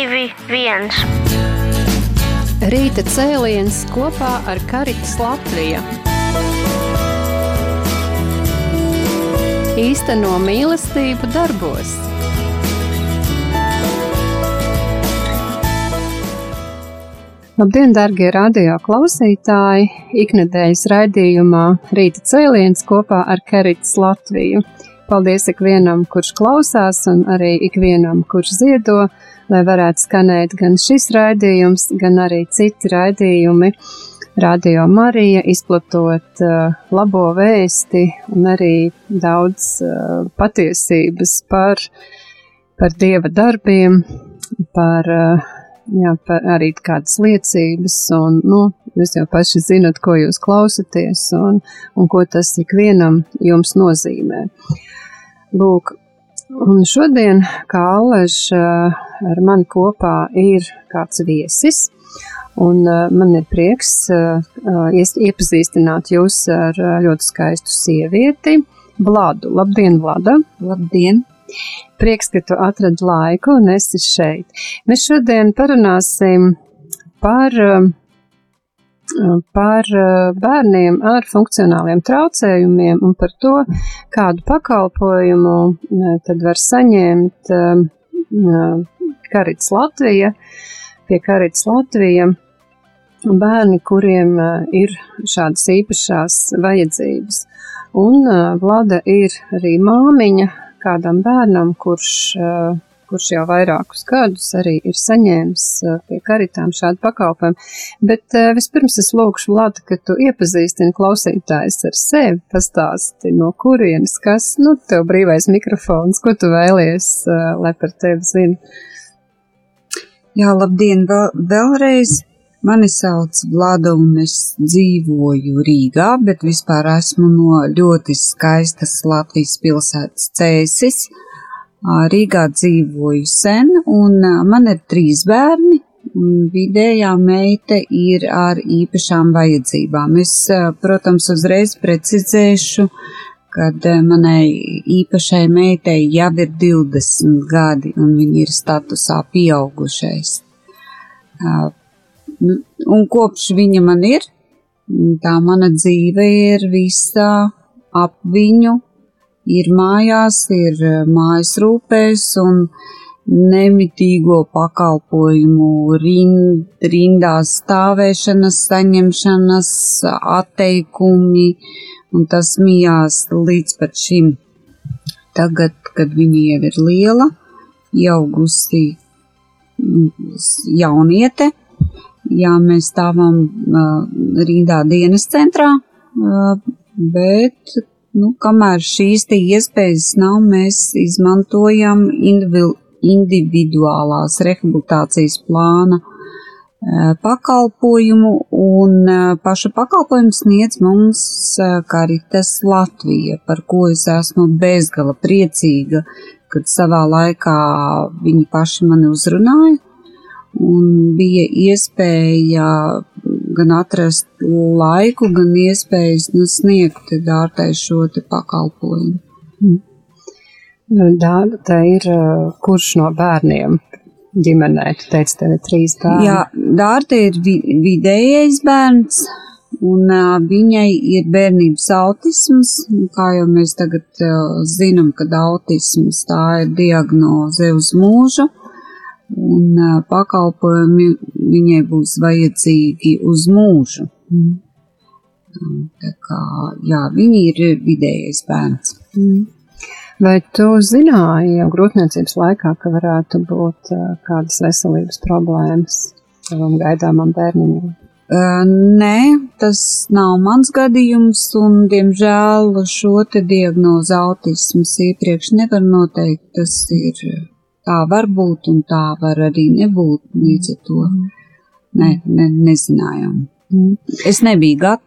2, 1. Rīta cēliens kopā ar Karitas Latviju. Īsteno mīlestību darbos. Labdien, darbie radio klausītāji! Iknedēļas raidījumā Rīta cēliens kopā ar Keritas Latviju. Paldies ikvienam, kurš klausās, un arī ikvienam, kurš ziedo, lai varētu skanēt gan šis raidījums, gan arī citi raidījumi. Radio Marija izplatot uh, labo vēsti un arī daudz uh, patiesības par, par dieva darbiem, par uh, jā, arī kādas liecības, un nu, jūs jau paši zinat, ko jūs klausaties un, un ko tas ikvienam jums nozīmē. Lūk, un šodien, kā Alež ar mani kopā ir kāds viesis, un man ir prieks iepazīstināt jūs ar ļoti skaistu sievieti, Vladu. Labdien, Vlada! Labdien! Prieks, ka tu atradi laiku un esi šeit. Mēs šodien parunāsim par, um, par uh, bērniem ar funkcionāliem traucējumiem un par to, kādu pakalpojumu uh, tad var saņemt uh, Karits Latvija, pie Karits Latvija bērni, kuriem ir šādas īpašās vajadzības. Un Vlada ir arī māmiņa, kādam bērnam, kurš, eh, kurš jau vairākus gadus arī ir saņēmis eh, pie karitām šādu pakalpojumu. Bet eh, vispirms es lūkšu Vladu, ka tu iepazīstini klausītājs ar sevi, pastāsti no kurienes, kas, nu, tev brīvais mikrofons, ko tu vēlies, lai par tevi zina. Jā, labdien, vēl, vēlreiz. Mani sauc Vlada un es dzīvoju Rīgā, bet vispār esmu no ļoti skaistas Latvijas pilsētas Cēsis. Rīgā dzīvoju sen un man ir trīs bērni. Vidējā meita ir ar īpašām vajadzībām. Es, protams, uzreiz precizēšu, kad manai īpašai meitai jau ir 20 gadi un viņa ir statusā pieaugušais Nu, un kopš viņa man ir, tā mana dzīve ir visā ap viņu, ir mājās, ir eh, mājas rūpēs un nemitīgo pakalpojumu rind, rindās stāvēšanas, saņemšanas, atteikumi, un tas mijās līdz pat šim. Tagad, kad viņa jau ir liela, ieaugusi jauniete, jā, mēs stāvam uh, rindā dienas centrā, uh, bet, nu, kamēr šīs te iespējas nav, mēs izmantojam individu, individuālās rehabilitācijas plāna uh, pakalpojumu, un uh, paša pakalpojumu sniedz mums uh, Karitas Latvija, par ko es esmu bezgala priecīga, kad savā laikā viņi paši mani uzrunāja un bija iespēja gan atrast laiku, gan iespējas nu, sniegt dārtai šo pakalpojumu. Hmm. Dārta, tā ir kurš no bērniem ģimenē? Tu teici, tev ir trīs bērni. Jā, Dārta ir vi vidējais bērns, un uh, viņai ir bērnības autisms. Kā jau mēs tagad uh, zinām, kad autisms tā ir diagnoze uz mūžu un pakalpojumi viņai būs vajadzīgi uz mūžu. Mm. Tā kā, jā, viņi ir vidējais bērns. Mm. Vai tu zināji jau grūtniecības laikā, ka varētu būt kādas veselības problēmas savam gaidāmam bērniņam? Uh, nē, tas nav mans gadījums, un, diemžēl, šo te diagnozu autisms iepriekš nevar noteikt. Tas ir tā var būt un tā var arī nebūt. Līdz ar to ne, ne, nezinājām. Es nebiju gat,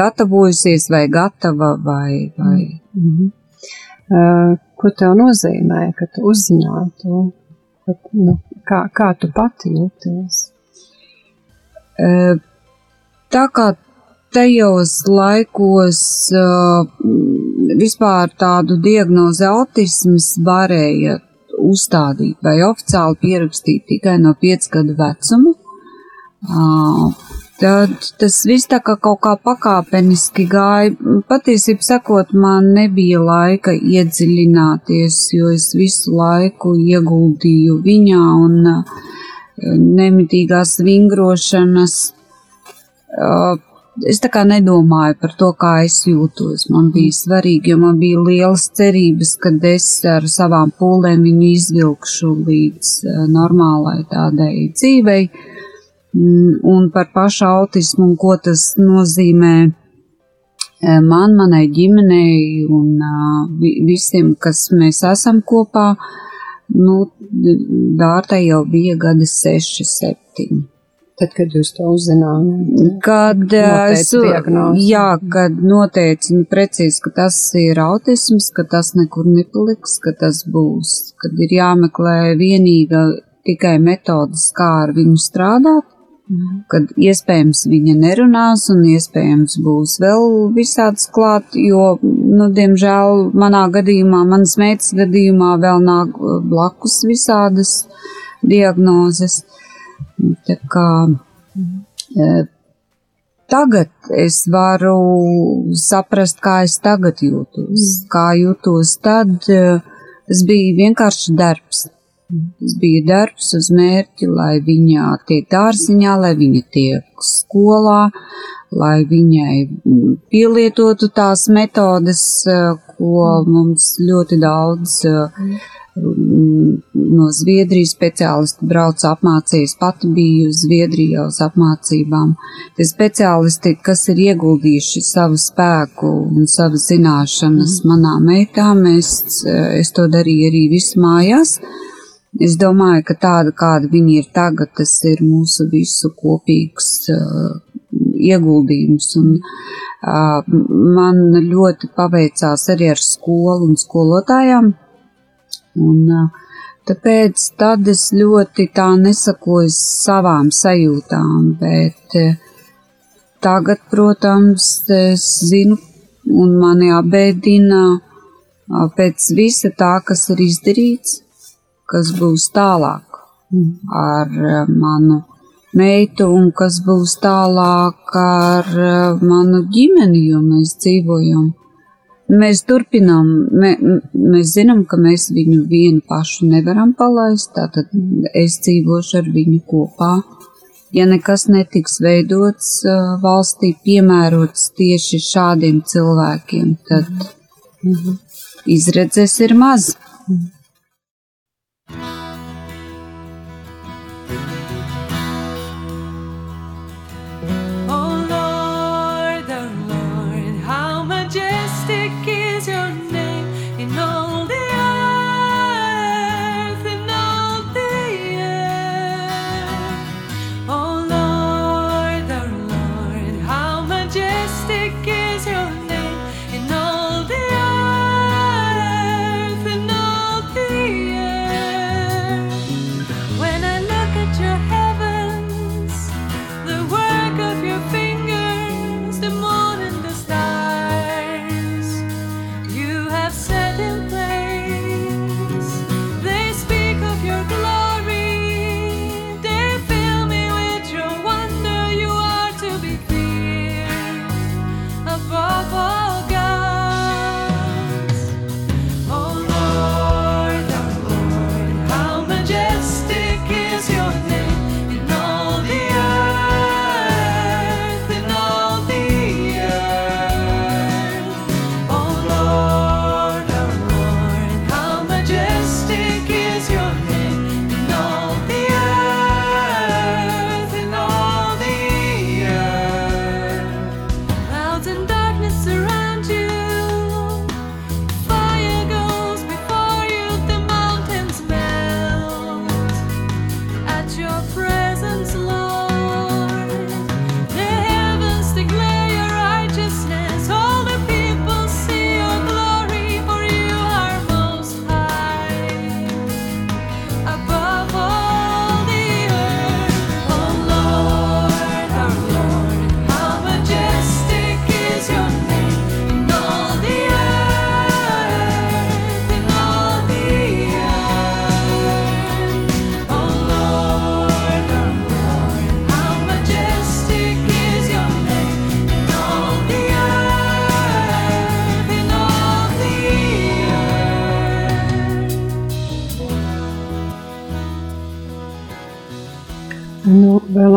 gatavojusies vai gatava vai. vai. Mm -hmm. uh, ko tev nozīmē, ka tu uzzināji to? Kad, nu, kā, kā tu pati jūties? Uh, tā kā tajos laikos uh, vispār tādu diagnozi autisms varēja uzstādīt vai oficiāli pierakstīt tikai no 5 gadu vecuma. Tad tas viss tā kā kaut kā pakāpeniski gāja. Patiesībā sakot, man nebija laika iedziļināties, jo es visu laiku ieguldīju viņā un nemitīgās vingrošanas. Es tā kā nedomāju par to, kā es jūtos. Man bija svarīgi, jo man bija lielas cerības, ka es ar savām pūlēm viņu izvilkšu līdz uh, normālai tādai dzīvei. Mm, un par pašu autismu un ko tas nozīmē eh, man, manai ģimenei un uh, visiem, kas mēs esam kopā. Nu, Dārtai jau bija gadi 6, 7. Tad, kad jūs to uzzinājāt, kad eh, es, jā, kad noteicu nu, precīzi, ka tas ir autisms, ka tas nekur nepaliks, ka tas būs, kad ir jāmeklē vienīga tikai metodas, kā ar viņu strādāt, kad iespējams viņa nerunās un iespējams būs vēl visāds klāt, jo, nu, diemžēl manā gadījumā, manas meitas gadījumā vēl nāk blakus visādas diagnozes. Tā kā e, tagad es varu saprast, kā es tagad jūtos, kā jūtos tad, tas bija vienkārši darbs. Tas bija darbs uz mērķi, lai viņa tiek dārziņā, lai viņa tiek skolā, lai viņai mm, pielietotu tās metodes, eh, ko mums ļoti daudz mm, no Zviedrijas speciālisti brauc apmācījis. Pati biju Zviedrijā uz apmācībām. Tie speciālisti, kas ir ieguldījuši savu spēku un savas zināšanas mm. manā meitā, mēs, eh, es to darīju arī visu mājās. Es domāju, ka tāda, kāda viņi ir tagad, tas ir mūsu visu kopīgs uh, ieguldījums. Un, uh, man ļoti paveicās arī ar skolu un skolotājām. Un, tāpēc tad es ļoti tā nesakoju savām sajūtām, bet tagad, protams, es zinu un mani abēdina uh, pēc visa tā, kas ir izdarīts kas būs tālāk ar manu meitu un kas būs tālāk ar manu ģimeni, jo mēs dzīvojam. Mēs turpinām, mē, mēs zinām, ka mēs viņu vienu pašu nevaram palaist, tātad es dzīvošu ar viņu kopā. Ja nekas netiks veidots valstī, piemērots tieši šādiem cilvēkiem, tad mm -hmm. izredzes ir maz. Mm -hmm.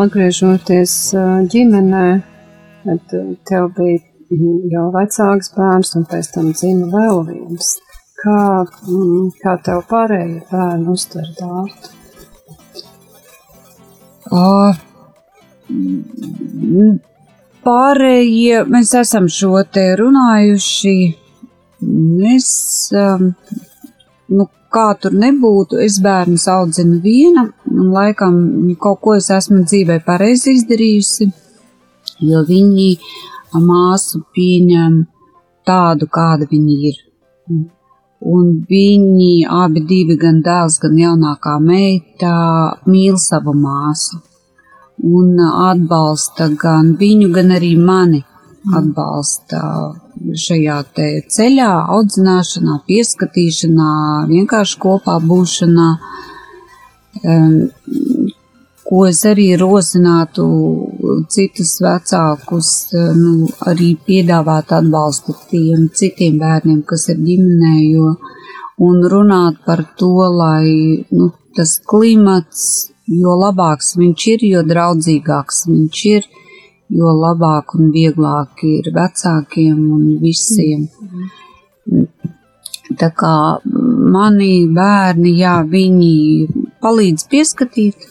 Atgriežoties ģimenē, tad tev bija jau vecāks bērns, un pēc tam dzima vēl viens. Kā, kā tev pārējie bērni uztver dārtu? Uh, pārējie, mēs esam šo te runājuši. Es, um, nu, kā tur nebūtu, es bērnus audzinu viena, un laikam kaut ko es esmu dzīvē pareizi izdarījusi, jo viņi māsu pieņem tādu, kāda viņa ir. Un viņi abi divi, gan dēls, gan jaunākā meita, mīl savu māsu un atbalsta gan viņu, gan arī mani atbalsta šajā ceļā, audzināšanā, pieskatīšanā, vienkārši kopā būšanā, ko es arī rosinātu citus vecākus, nu, arī piedāvāt atbalstu tiem citiem bērniem, kas ir ģimenē, jo, un runāt par to, lai, nu, tas klimats, jo labāks viņš ir, jo draudzīgāks viņš ir, jo labāk un vieglāk ir vecākiem un visiem. Tā kā mani bērni, jā, viņi palīdz pieskatīt,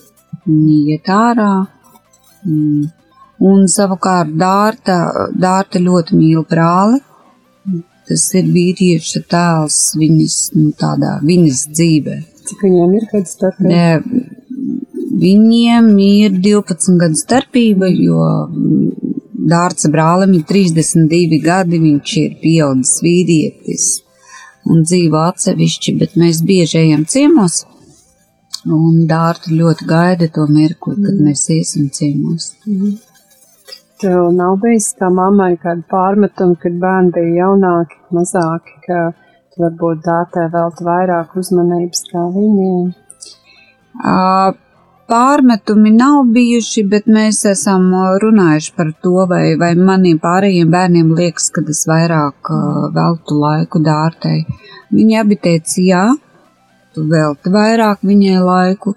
viņi iet ārā. Un savukārt dārta, dārta ļoti mīl brāli. Tas ir vīrieša tēls viņas, nu, tādā viņas dzīvē. Cik viņiem ir kāds starpība? Viņiem ir 12 gadu starpība, jo Dārza brālim ir 32 gadi, viņš ir pieaudzis vīrietis un dzīvo atsevišķi, bet mēs bieži ejam ciemos. Un Dārta ļoti gaida to mirkli, kad mm. mēs iesim ciemos. Mm. Tev nav bijis kā mammai kāda pārmetuma, kad bērni bija jaunāki, mazāki, ka tu varbūt dātē veltu vairāk uzmanības kā viņiem? Uh, pārmetumi nav bijuši, bet mēs esam runājuši par to, vai, vai maniem pārējiem bērniem liekas, ka es vairāk uh, veltu laiku dārtai. Viņi abi teica, jā, tu velti vairāk viņai laiku,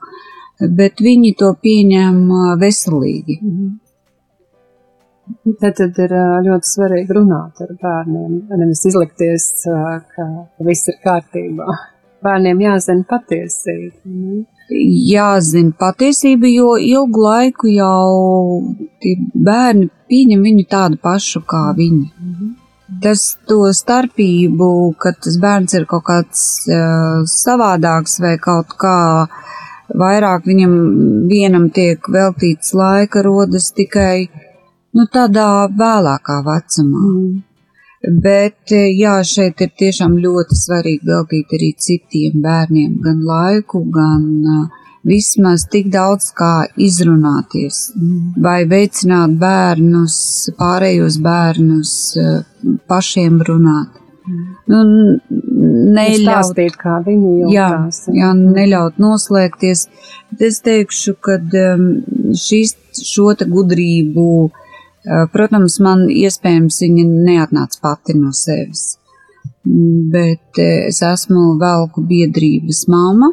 bet viņi to pieņem veselīgi. Tad, tad ir ļoti svarīgi runāt ar bērniem, nevis izlikties, ka viss ir kārtībā. Bērniem jāzina patiesība jāzina patiesība, jo ilgu laiku jau tie bērni pieņem viņu tādu pašu kā viņi. Tas to starpību, ka tas bērns ir kaut kāds uh, savādāks vai kaut kā vairāk viņam vienam tiek veltīts laika, rodas tikai nu, tādā vēlākā vecumā. Mm. Bet, jā, šeit ir tiešām ļoti svarīgi veltīt arī citiem bērniem gan laiku, gan uh, vismaz tik daudz kā izrunāties, vai veicināt bērnus, pārējos bērnus uh, pašiem runāt. Nu, neļaut, kā viņi jūtas. Jā, jā, neļaut noslēgties. Es teikšu, ka um, šīs, šo te gudrību uh, Eh, protams, man iespējams viņa neatnāca pati no sevis, bet eh, es esmu velku biedrības mama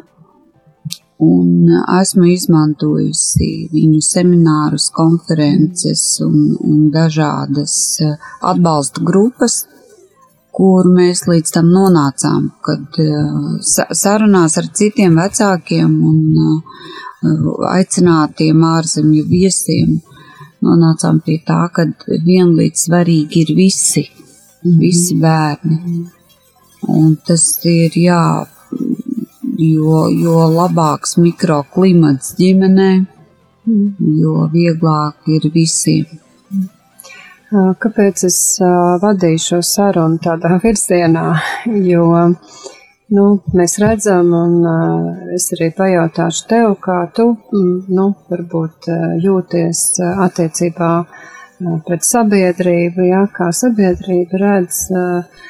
un esmu izmantojusi viņu seminārus, konferences un, un dažādas eh, atbalsta grupas, kur mēs līdz tam nonācām, kad sarunās ar citiem vecākiem un aicinātiem ārzemju viesiem nonācām pie tā, ka vienlīdz svarīgi ir visi, mm. visi bērni. Un tas ir jā, jo, jo labāks mikroklimats ģimenē, mm. jo vieglāk ir visiem. Kāpēc es vadīju šo sarunu tādā virzienā? Jo Nu, mēs redzam, un uh, es arī pajautāšu tev, kā tu, mm, nu, varbūt uh, jūties uh, attiecībā uh, pret sabiedrību, jā, kā sabiedrība redz uh,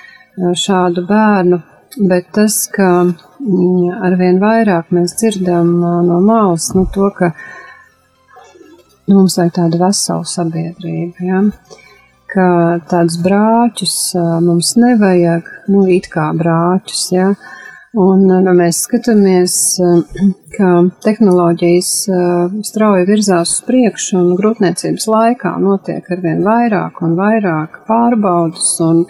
šādu bērnu, bet tas, ka mm, arvien vairāk mēs dzirdam uh, no malas, nu, to, ka mums vajag tādu veselu sabiedrību. Ja? Ka tādus brāķus mums nevajag, nu, it kā brāķus, ja, Un, nu, mēs skatāmies, ka tehnoloģijas strauji virzās uz priekšu, un grūtniecības laikā notiek arvien vairāk un vairāk pārbaudas, un,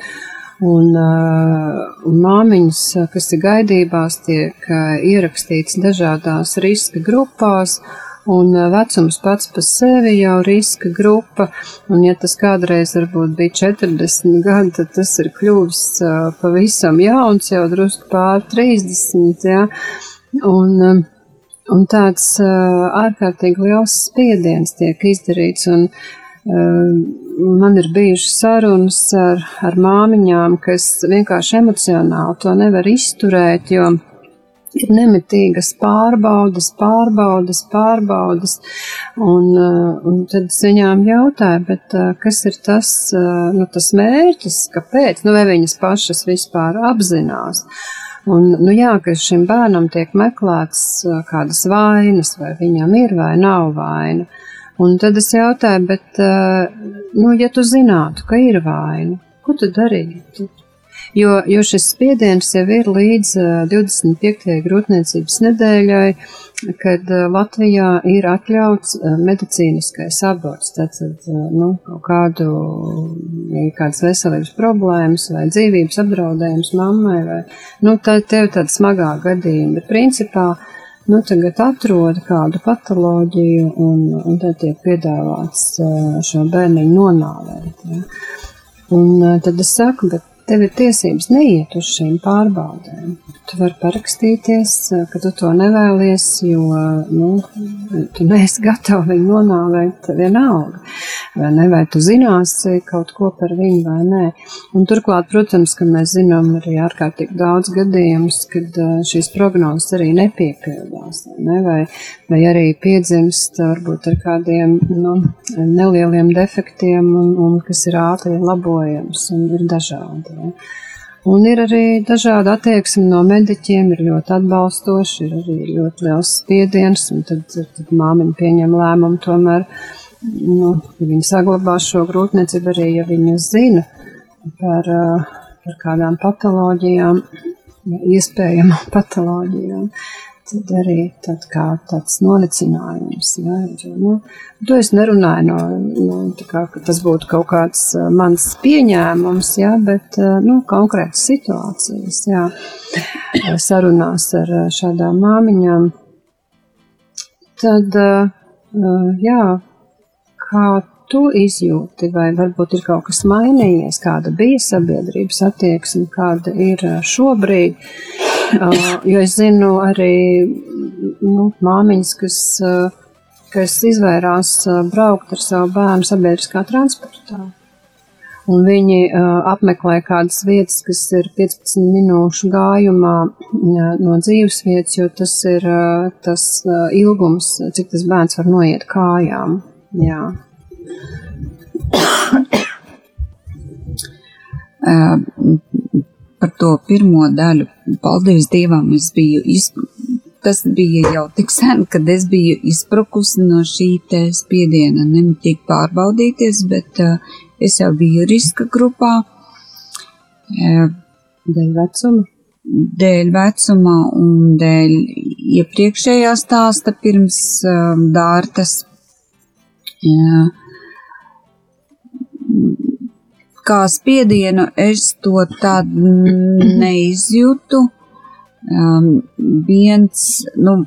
un, un māmiņas, kas ir gaidībās, tiek ierakstīts dažādās riska grupās un vecums pats par sevi jau riska grupa, un ja tas kādreiz varbūt bija 40 gadi, tad tas ir kļuvis pavisam jauns, jau drusku pār 30, jā, un, un tāds ārkārtīgi liels spiediens tiek izdarīts, un man ir bijušas sarunas ar, ar māmiņām, kas vienkārši emocionāli to nevar izturēt, jo ir nemitīgas pārbaudas, pārbaudas, pārbaudas. Un, uh, un tad es viņām jautāju, bet uh, kas ir tas, uh, nu, tas mērķis, kāpēc, nu, vai viņas pašas vispār apzinās. Un, nu jā, ka šim bērnam tiek meklēts kādas vainas, vai viņam ir vai nav vaina. Un tad es jautāju, bet, nu, ja tu zinātu, ka ir vaina, ko tu darītu? Jo, jo šis spiediens jau ir līdz 25. grūtniecības nedēļai, kad Latvijā ir atļauts medicīniskais aborts. Tātad, nu, kaut kādu, ja ir kādas veselības problēmas vai dzīvības apdraudējums mammai, vai, nu, tā tev tāda smagā gadījuma, bet principā, nu, tagad atrod kādu patoloģiju un, un tad tiek piedāvāts šo bērniņu nonāvēt. Ja. Un tad es saku, bet Tev ir tiesības neiet uz šīm pārbaudēm. Tu vari parakstīties, ka tu to nevēlies, jo nu, tu neesi gatavs viņu nonāvēt vienalga. Vai, ne, vai tu zināsi kaut ko par viņu vai nē. Un turklāt, protams, ka mēs zinām arī ārkārtīgi daudz gadījumus, kad šīs prognozes arī nepiepildās. Ne, vai, vai arī piedzimst varbūt ar kādiem nu, nelieliem defektiem, un, un kas ir ātri labojams un ir dažādi. Ja. Un ir arī dažādi attieksmi no mediķiem, ir ļoti atbalstoši, ir arī ļoti liels spiediens, un tad, tad māmiņa pieņem lēmumu tomēr, nu, ja viņa saglabā šo grūtniecību arī, ja viņa zina par, par kādām patoloģijām, iespējamām patoloģijām tad arī tad kā tāds nolicinājums. Ja, ir, nu, to es nerunāju no, no tā kā, ka tas būtu kaut kāds mans pieņēmums, ja, bet, nu, konkrētas situācijas, jā, sarunās ar šādām māmiņām. Tad, jā, kā tu izjūti, vai varbūt ir kaut kas mainījies, kāda bija sabiedrības attieksme, kāda ir šobrīd, jo es zinu arī nu, māmiņas, kas, kas izvairās braukt ar savu bērnu sabiedriskā transportā. Un viņi uh, apmeklē kādas vietas, kas ir 15 minūšu gājumā uh, no dzīves vietas, jo tas ir uh, tas uh, ilgums, cik tas bērns var noiet kājām. Jā. Par to pirmo daļu. Paldies Dievam, es biju izp... Tas bija jau tik sen, kad es biju izprukusi no šī te spiediena, nemitīgi pārbaudīties, bet uh, es jau biju riska grupā. Uh, dēļ vecuma? Dēļ vecuma un dēļ iepriekšējā stāsta pirms uh, dārtas. Uh, kā spiedienu es to tādu neizjūtu. Um, viens, nu,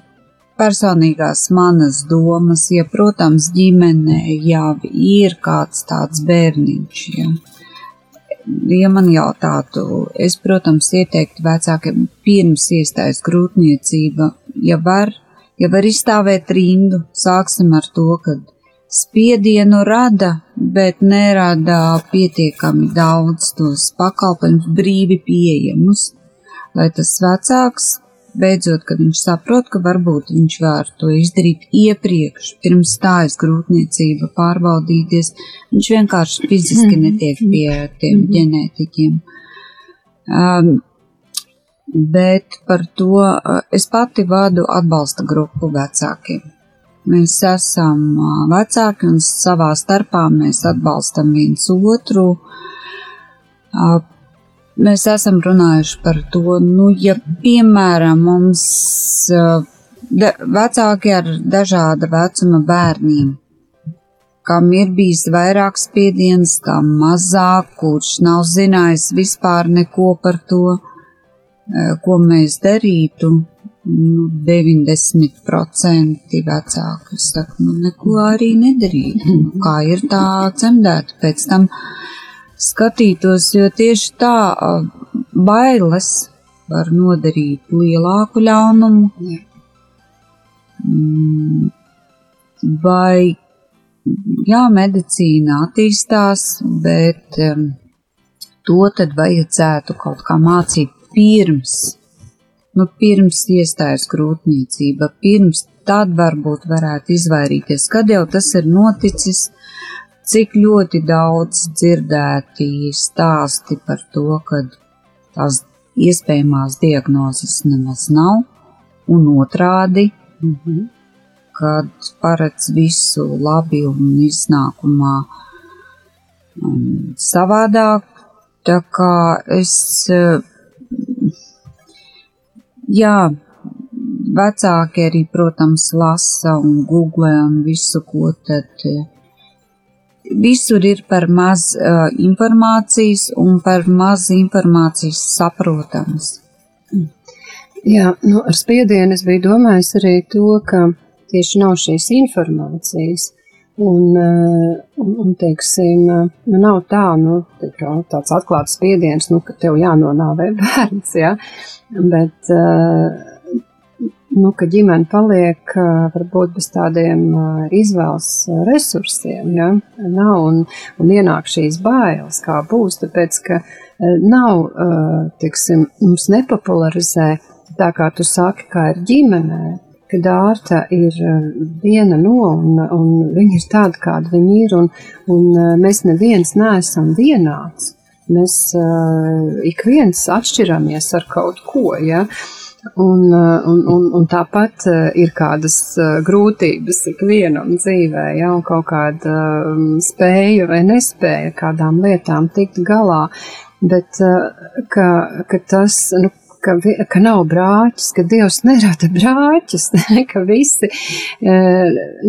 personīgās manas domas, ja, protams, ģimenē jau ir kāds tāds bērniņš, ja. Ja man jautātu, es, protams, ieteiktu vecākiem pirms iestājas grūtniecība, ja var, ja var izstāvēt rindu, sāksim ar to, kad spiedienu rada, bet nerada pietiekami daudz tos pakalpojumus brīvi pieejamus, lai tas vecāks beidzot, kad viņš saprot, ka varbūt viņš var to izdarīt iepriekš, pirms stājas grūtniecība, pārbaudīties, viņš vienkārši fiziski mhm. netiek pie tiem mhm. ģenētiķiem. Um, bet par to uh, es pati vadu atbalsta grupu vecākiem. Mēs esam vecāki un savā starpā mēs atbalstam viens otru. mēs esam runājuši par to, nu, ja piemēram mums vecāki ar dažāda vecuma bērniem, kam ir bijis vairāk spiediens, kam mazāk, kurš nav zinājis vispār neko par to, ko mēs darītu, nu, 90% vecāki saka, nu, neko arī nedarīt. Nu, kā ir tā cemdēta pēc tam? Skatītos, jo tieši tā bailes var nodarīt lielāku ļaunumu. Mm, vai, jā, medicīna attīstās, bet um, to tad vajadzētu kaut kā mācīt pirms, nu, pirms iestājas grūtniecība, pirms tad varbūt varētu izvairīties, kad jau tas ir noticis, cik ļoti daudz dzirdēti stāsti par to, ka tās iespējamās diagnozes nemaz nav, un otrādi, mm -hmm. kad paredz visu labi un iznākumā um, savādāk. Tā kā es, jā, vecāki arī, protams, lasa un googlē un visu, ko tad visur ir par maz uh, informācijas un par maz informācijas saprotams. Jā, nu, ar spiedienu es biju domājis arī to, ka tieši nav šīs informācijas. Un, un, un teiksim, nu nav tā, nu, tā tāds atklāts spiediens, nu, ka tev jānonāvē bērns, ja? bet uh, nu, ka ģimene paliek varbūt bez tādiem izvēles resursiem, ja, nav un, un ienāk šīs bailes, kā būs, tāpēc, ka nav, tiksim, mums nepopularizē tā kā tu saki, kā ir ģimenē, ka dārta ir viena no, un, un viņa ir tāda, kāda viņa ir, un, un mēs neviens neesam vienāds. Mēs uh, ik viens atšķiramies ar kaut ko, ja, uh, Un, uh, un, un, un tāpat uh, ir kādas uh, grūtības ikvienam dzīvē, ja, un kaut kāda um, spēja vai nespēja kādām lietām tikt galā, bet ka, ka tas, nu, ka, ka nav brāķis, ka Dievs nerada brāķis, ka visi,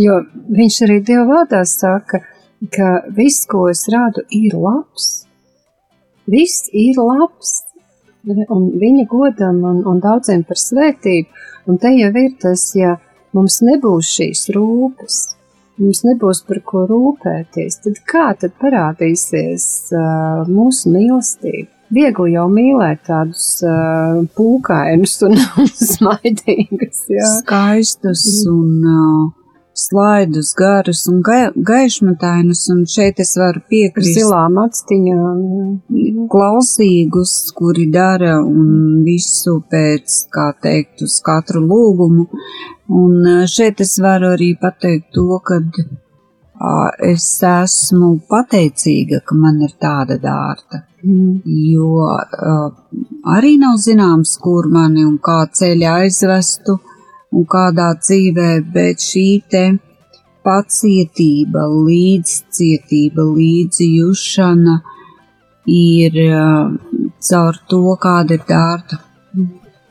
jo viņš arī Dieva vārdā saka, ka viss, ko es rādu, ir labs. Viss ir labs, un viņa godam un, un daudziem par svētību. Un te jau ir tas, ja mums nebūs šīs rūpes, mums nebūs par ko rūpēties, tad kā tad parādīsies uh, mūsu mīlestība? Viegli jau mīlēt tādus uh, pūkainus un, un smaidīgus, jā. skaistus un uh, slaidus, garus un ga gaišmatainus, un šeit es varu piekrist. Zilām atstiņām. Klausīgus, kuri dara un visu pēc, kā teikt, uz katru lūgumu. Un šeit es varu arī pateikt to, ka es esmu pateicīga, ka man ir tāda dārta. Mm. Jo uh, arī nav zināms, kur mani un kā ceļa aizvestu, un kādā dzīvē, bet šī te pacietība, līdzcietība, līdzjūšana ir uh, caur to, kāda ir dārta.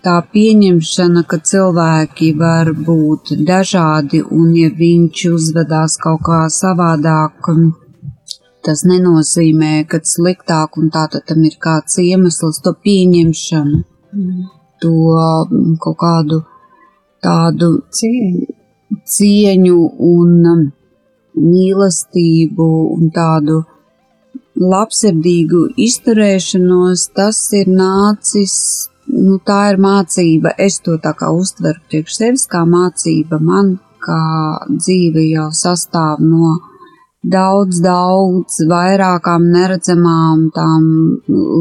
Tā pieņemšana, ka cilvēki var būt dažādi, un ja viņš uzvedās kaut kā savādāk, tas nenozīmē, ka sliktāk, un tātad tam ir kāds iemesls, to pieņemšanu, mm. to kaut kādu tādu cieņu, cieņu un um, mīlestību un tādu labsirdīgu izturēšanos, tas ir nācis, nu tā ir mācība, es to tā kā uztveru priekš sevis kā mācība man, kā dzīve jau sastāv no daudz, daudz vairākām neredzamām tām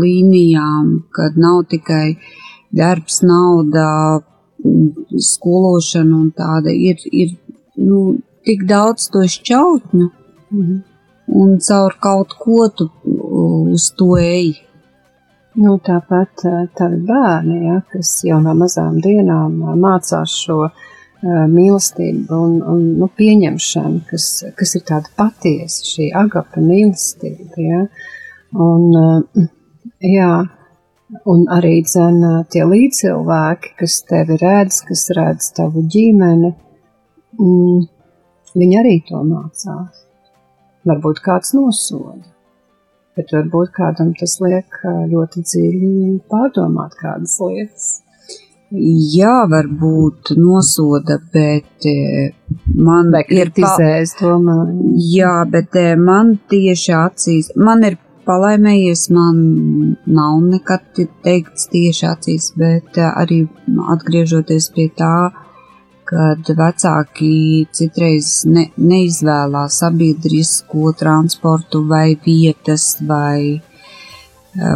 līnijām, kad nav tikai darbs, nauda, skološana un tāda ir, ir nu, tik daudz to šķautņu, -hmm. un caur kaut ko tu uz to ej. Nu, tāpat tavi bērni, ja, kas jau no mazām dienām mācās šo uh, mīlestību un, un nu, pieņemšanu, kas, kas ir tāda patiesa, šī agapa mīlestība. Ja. Un, jā, Un arī dzen, tie līdzcilvēki, kas tevi redz, kas redz tavu ģimeni, mm, viņi arī to mācās. Varbūt kāds nosoda, bet varbūt kādam tas liek ļoti dziļi pārdomāt kādas lietas. Jā, varbūt nosoda, bet man Vai ir kritizē, es domāju. Jā, bet man tieši acīs, man ir palaimējies, man nav nekad teikts tieši acīs, bet arī atgriežoties pie tā, kad vecāki citreiz ne, neizvēlās sabiedrisko transportu vai vietas vai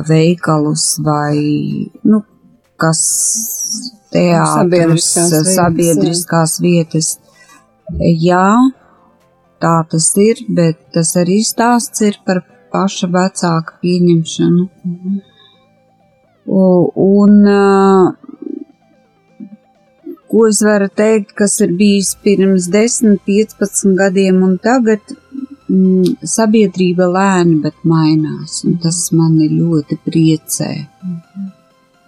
veikalus vai, nu, kas teātrus, sabiedriskās, sabiedriskās vietas. Jā, tā tas ir, bet tas arī stāsts ir par paša vecāka pieņemšanu. Mhm. Un, ko es varu teikt, kas ir bijis pirms 10, 15 gadiem, un tagad mm, sabiedrība lēni, bet mainās, un tas mani ļoti priecē. Mhm.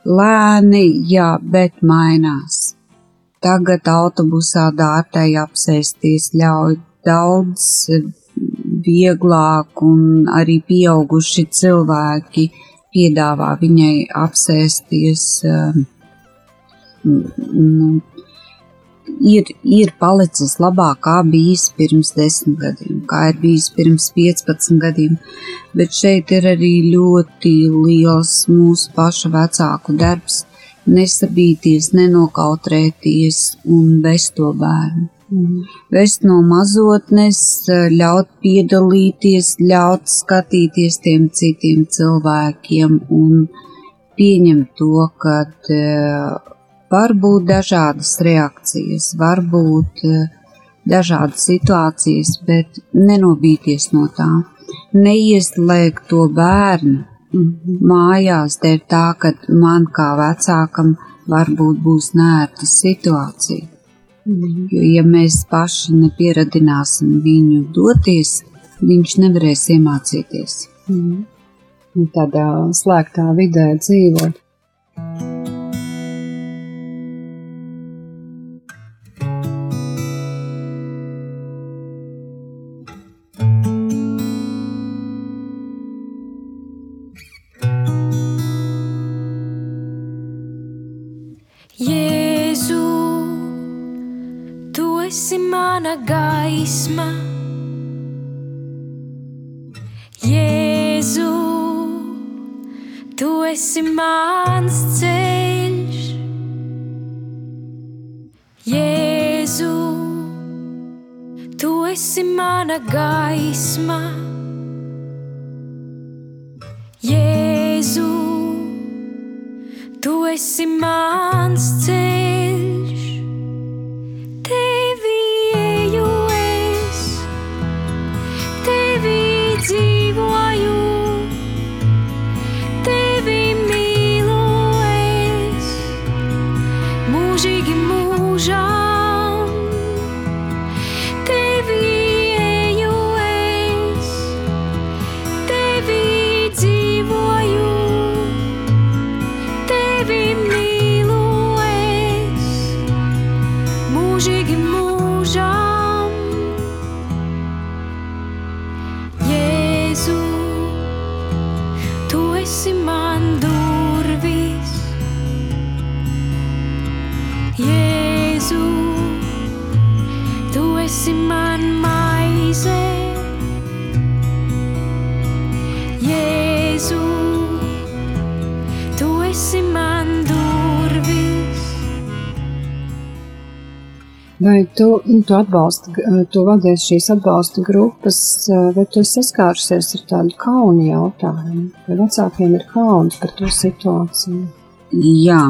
Lēni, jā, bet mainās. Tagad autobusā dārtai apsēsties ļauj daudz vieglāk un arī pieauguši cilvēki piedāvā viņai apsēsties. Um, nu, ir, ir palicis labāk, kā bijis pirms desmit gadiem, kā ir bijis pirms 15 gadiem, bet šeit ir arī ļoti liels mūsu paša vecāku darbs nesabīties, nenokautrēties un vest to bērnu. Vest no mazotnes, ļaut piedalīties, ļaut skatīties tiem citiem cilvēkiem un pieņemt to, ka uh, var būt dažādas reakcijas, var būt uh, dažādas situācijas, bet nenobīties no tā, neieslēgt to bērnu mājās dēļ tā, ka man kā vecākam varbūt būs nērta situācija. Mm. Jo, ja mēs paši nepieradināsim viņu doties, viņš nevarēs iemācīties. Mm. Tādā slēgtā vidē dzīvot. Mans ceļš. Jēzu, tu esi mana gaisma. Jēzu, tu esi mans ceļš. Tu, nu, tu atbalsti, tu vadies šīs atbalsta grupas, vai tu saskārusies ar tādu kaunu jautājumu? Vai vecākiem ir kauns par to situāciju? Jā,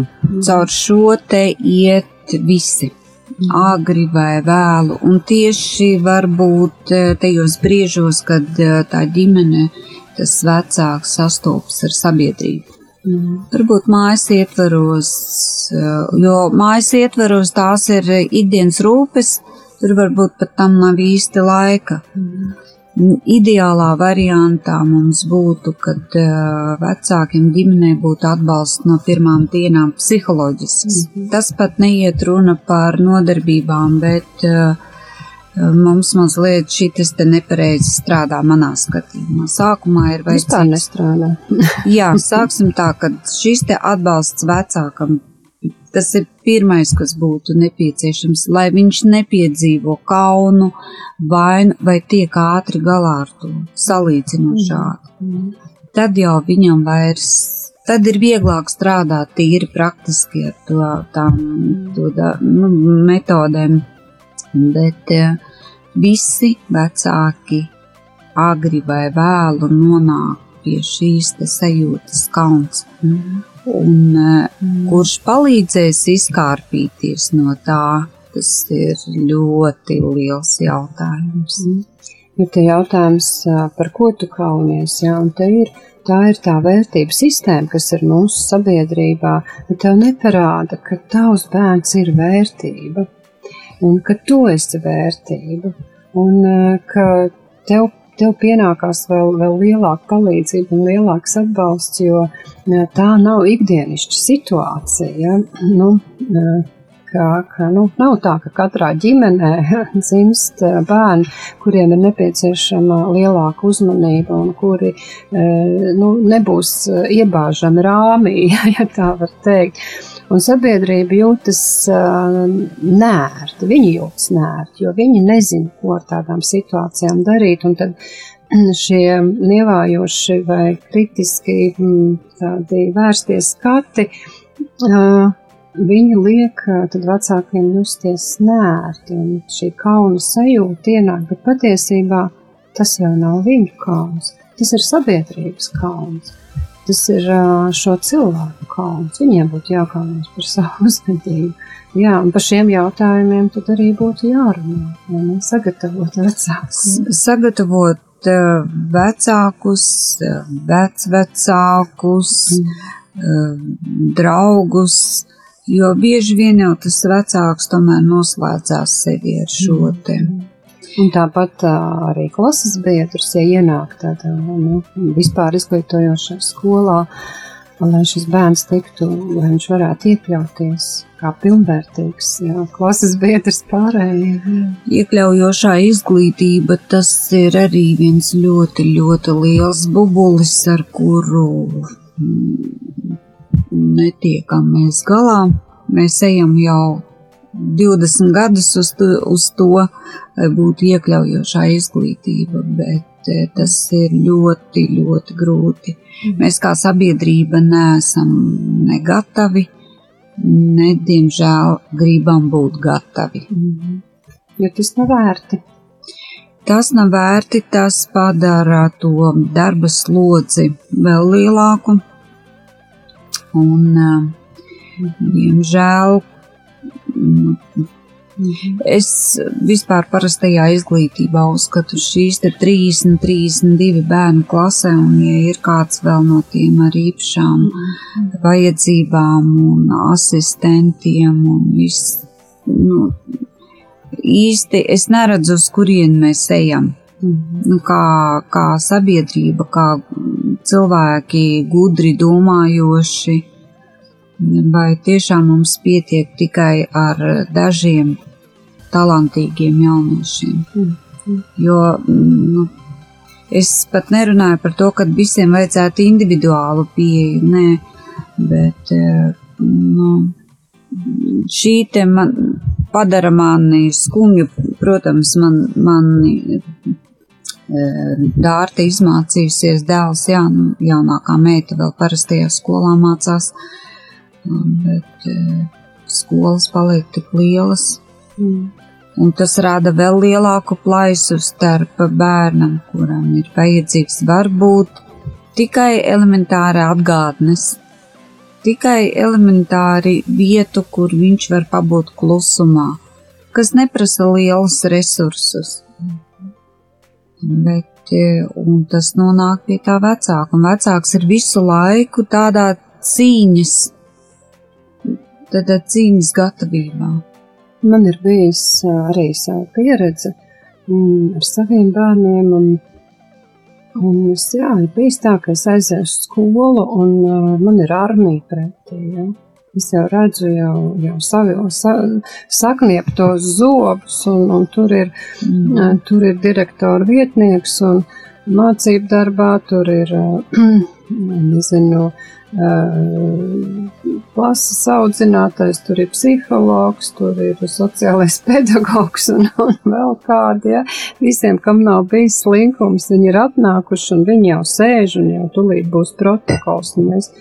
caur šo te iet visi. Agri vai vēlu, un tieši varbūt tajos brīžos, kad tā ģimene, tas vecāks sastopas ar sabiedrību. Mm. Varbūt mājas ietvaros, eh, jo mājas ietvaros tās ir ikdienas rūpes, tur varbūt pat tam nav īsti laika. Mm. Ideālā variantā mums būtu, kad uh, vecākiem ģimenē būtu atbalsts no pirmām dienām psiholoģisks. Mm -hmm. Tas pat neiet runa par nodarbībām, bet mums mazliet šis te nepareizi strādā manā skatījumā. Sākumā ir vajadzīgs. Vispār nestrādā. Jā, sāksim tā, ka šis te atbalsts vecākam Tas ir pirmais, kas būtu nepieciešams, lai viņš nepiedzīvo kaunu, vainu vai tiek ātri galā ar to, salīdzinot šādi. Mm. Tad jau viņam vairs, tad ir vieglāk strādāt tīri praktiski ar to, tām to, da, nu, metodēm, bet uh, visi vecāki agri vai vēlu nonāk pie šīs sajūtas kauns. Mm un mm. kurš palīdzēs izkārpīties no tā, tas ir ļoti liels jautājums. Mm. Bet te jautājums, par ko tu kaunies, jā, un te ir, tā ir tā vērtība sistēma, kas ir mūsu sabiedrībā, bet tev neparāda, ka tavs bērns ir vērtība, un ka tu esi vērtība, un ka tev tev pienākās vēl, vēl lielāka palīdzība un lielāks atbalsts, jo tā nav ikdienišķa situācija. Ja? Nu, ka, ka nu, nav tā, ka katrā ģimenē dzimst bērni, kuriem ir nepieciešama lielāka uzmanība un kuri nu, nebūs iebāžami rāmī, ja tā var teikt. Un sabiedrība jūtas uh, nērti, viņi jūtas nērti, jo viņi nezina, ko ar tādām situācijām darīt. Un tad šie nievājoši vai kritiski tādi vērstie skati, uh, viņi liek tad vecākiem justies nērti, un šī kauna sajūta ienāk, bet patiesībā tas jau nav viņu kauns, tas ir sabiedrības kauns tas ir šo cilvēku kauns. Viņiem būtu jākaunas par savu uzvedību. Jā, un par šiem jautājumiem tad arī būtu jārunā? Sagatavot vecākus. Sagatavot vecākus, vecvecākus, mm. draugus, jo bieži vien jau tas vecāks tomēr noslēdzās sevi ar šo mm. te. Mm Un tāpat arī klases biedrs, ja ienāk tādā nu, vispār izglītojošā skolā, lai šis bērns tiktu, lai viņš varētu iekļauties kā pilnvērtīgs jā, klases biedrs pārējiem. Iekļaujošā izglītība, tas ir arī viens ļoti, ļoti liels bubulis, ar kuru mm, netiekam mēs galā. Mēs ejam jau 20 gadus uz to, uz to būtu iekļaujošā izglītība, bet eh, tas ir ļoti, ļoti grūti. Mhm. Mēs kā sabiedrība neesam ne gatavi, ne, diemžēl, gribam būt gatavi. Mhm. Jo tas nav vērti. Tas nav vērti, tas padara to darba slodzi vēl lielāku. Un, eh, mhm. diemžēl. Es vispār parastajā izglītībā uzskatu šīs 30, 32 bērnu klasē, un ja ir kāds vēl no tiem ar īpašām mhm. vajadzībām un asistentiem un viss, nu, īsti es neredzu, uz kurien mēs ejam. Mhm. Nu, kā, kā sabiedrība, kā cilvēki gudri domājoši, vai tiešām mums pietiek tikai ar dažiem talantīgiem jauniešiem. Mm. Mm. Jo nu, es pat nerunāju par to, ka visiem vajadzētu individuālu pieeju, nē, bet eh, nu, šī te man padara mani skumju, protams, man, mani eh, dārta izmācījusies dēls, jā, nu, jaunākā meita vēl parastajā skolā mācās, bet eh, skolas paliek tik lielas. Mm un tas rada vēl lielāku plaisu starp bērnam, kuram ir vajadzīgs varbūt tikai elementāra atgādnes, tikai elementāri vietu, kur viņš var pabūt klusumā, kas neprasa lielus resursus. Bet, un tas nonāk pie tā vecāka, un vecāks ir visu laiku tādā cīņas, tādā cīņas gatavībā. Man ir bijis arī sava pieredze, mm, ar saviem bērniem. Un, un es, jā, ir bijis tā, ka es aizēju uz skolu un uh, man ir armija pretī. Ja? Es jau redzu, jau, jau savi, sa, saknieptos zobus, un, un tur, ir, mm. tur ir direktora vietnieks, un mācību darbā tur ir, nezinu, klases audzinātais, tur ir psihologs, tur ir sociālais pedagogs un, un vēl kādi, ja. Visiem, kam nav bijis slinkums, viņi ir atnākuši un viņi jau sēž un jau tulīt būs protokols. Un es,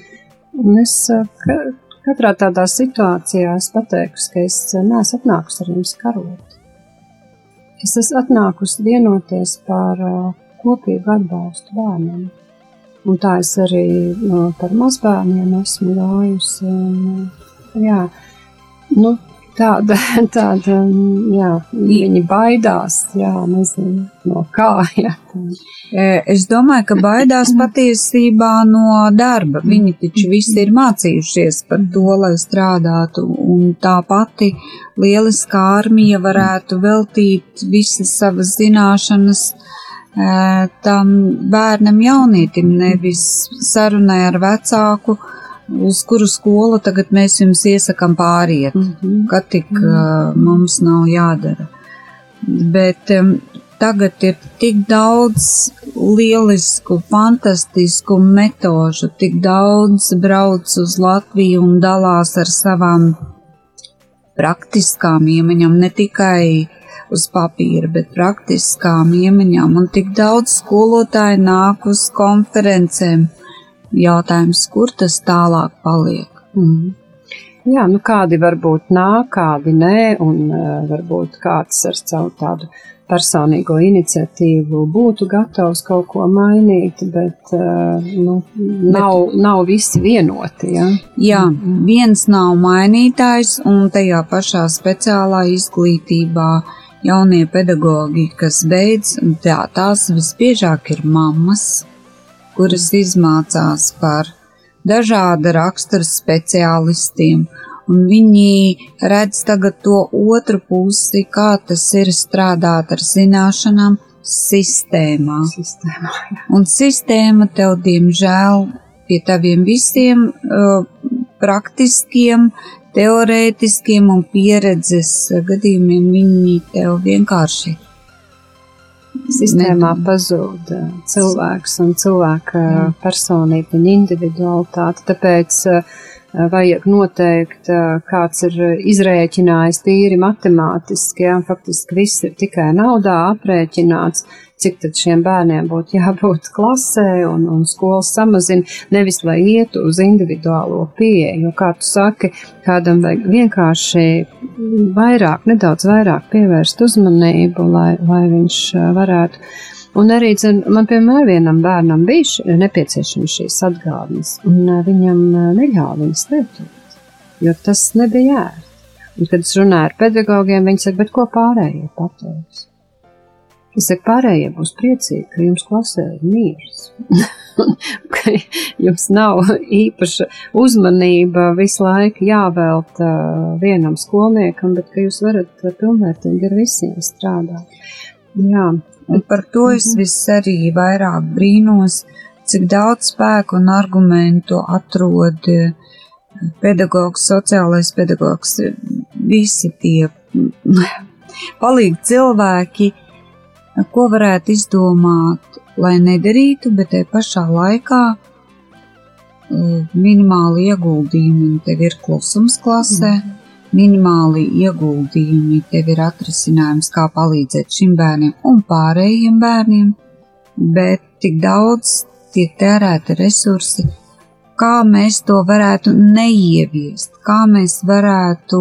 un es ka, Katrā tādā situācijā es pateiktu, ka es neesmu atnākusi ar jums karot. Es esmu atnākusi vienoties par kopīgu atbalstu bērnam. Un tā es arī no, uh, par mazbērniem esmu gājusi. Un, uh, jā, nu, tāda, tāda, jā, viņi baidās, jā, nezinu, no kā, jā. E, es domāju, ka baidās patiesībā no darba. Viņi taču visi ir mācījušies par to, lai strādātu, un tā pati lieliskā armija varētu veltīt visas savas zināšanas e, tam bērnam jaunietim, nevis sarunai ar vecāku, uz kuru skolu tagad mēs jums iesakām pāriet, mm -hmm. ka tik uh, mums nav jādara. Bet um, tagad ir tik daudz lielisku, fantastisku metožu, tik daudz brauc uz Latviju un dalās ar savām praktiskām iemaņām, ne tikai uz papīra, bet praktiskām iemaņām, un tik daudz skolotāju nāk uz konferencēm jautājums, kur tas tālāk paliek. Mm. Jā, nu kādi varbūt nāk, kādi nē, un uh, varbūt kāds ar savu tādu personīgo iniciatīvu būtu gatavs kaut ko mainīt, bet uh, nu, nav, bet, nav visi vienoti. Ja? Jā, mm. viens nav mainītājs, un tajā pašā speciālā izglītībā jaunie pedagogi, kas beidz, tā, tās visbiežāk ir mammas, kuras izmācās par dažāda rakstura speciālistiem, un viņi redz tagad to otru pusi, kā tas ir strādāt ar zināšanām sistēmā. sistēmā jā. un sistēma tev, diemžēl, pie taviem visiem uh, praktiskiem, teorētiskiem un pieredzes gadījumiem viņi tev vienkārši sistēmā pazūd eh, cilvēks un cilvēka Jā. personība, viņa individualitāte. Tāpēc uh, vajag noteikt, uh, kāds ir izrēķinājis tīri matemātiski. Jā, faktiski viss ir tikai naudā aprēķināts, cik tad šiem bērniem būtu jābūt klasē un, un skolas samazina, nevis lai ietu uz individuālo pieeju. Jo, kā tu saki, kādam vajag vienkārši vairāk, nedaudz vairāk pievērst uzmanību, lai, lai viņš varētu. Un arī dzen, man, piemēram, vienam bērnam bija nepieciešams šīs atgādnes, un viņam neļāva viņas lietot, jo tas nebija ērti. Un, kad es runāju ar pedagogiem, viņi saka, bet ko pārējie pateiks? Es saku, pārējie būs priecīgi, ka jums klasē ir miers. ka jums nav īpaša uzmanība visu laiku jāvelta vienam skolniekam, bet ka jūs varat pilnvērtīgi ar visiem strādāt. Jā. Un par to es mhm. viss arī vairāk brīnos, cik daudz spēku un argumentu atrod pedagogs, sociālais pedagogs, visi tie palīgi cilvēki, ko varētu izdomāt, lai nedarītu, bet te pašā laikā uh, minimāli ieguldījumi tev ir klusums klasē, mm. minimāli ieguldījumi tev ir atrisinājums, kā palīdzēt šim bērnam un pārējiem bērniem, bet tik daudz tiek tērēti resursi, kā mēs to varētu neieviest, kā mēs varētu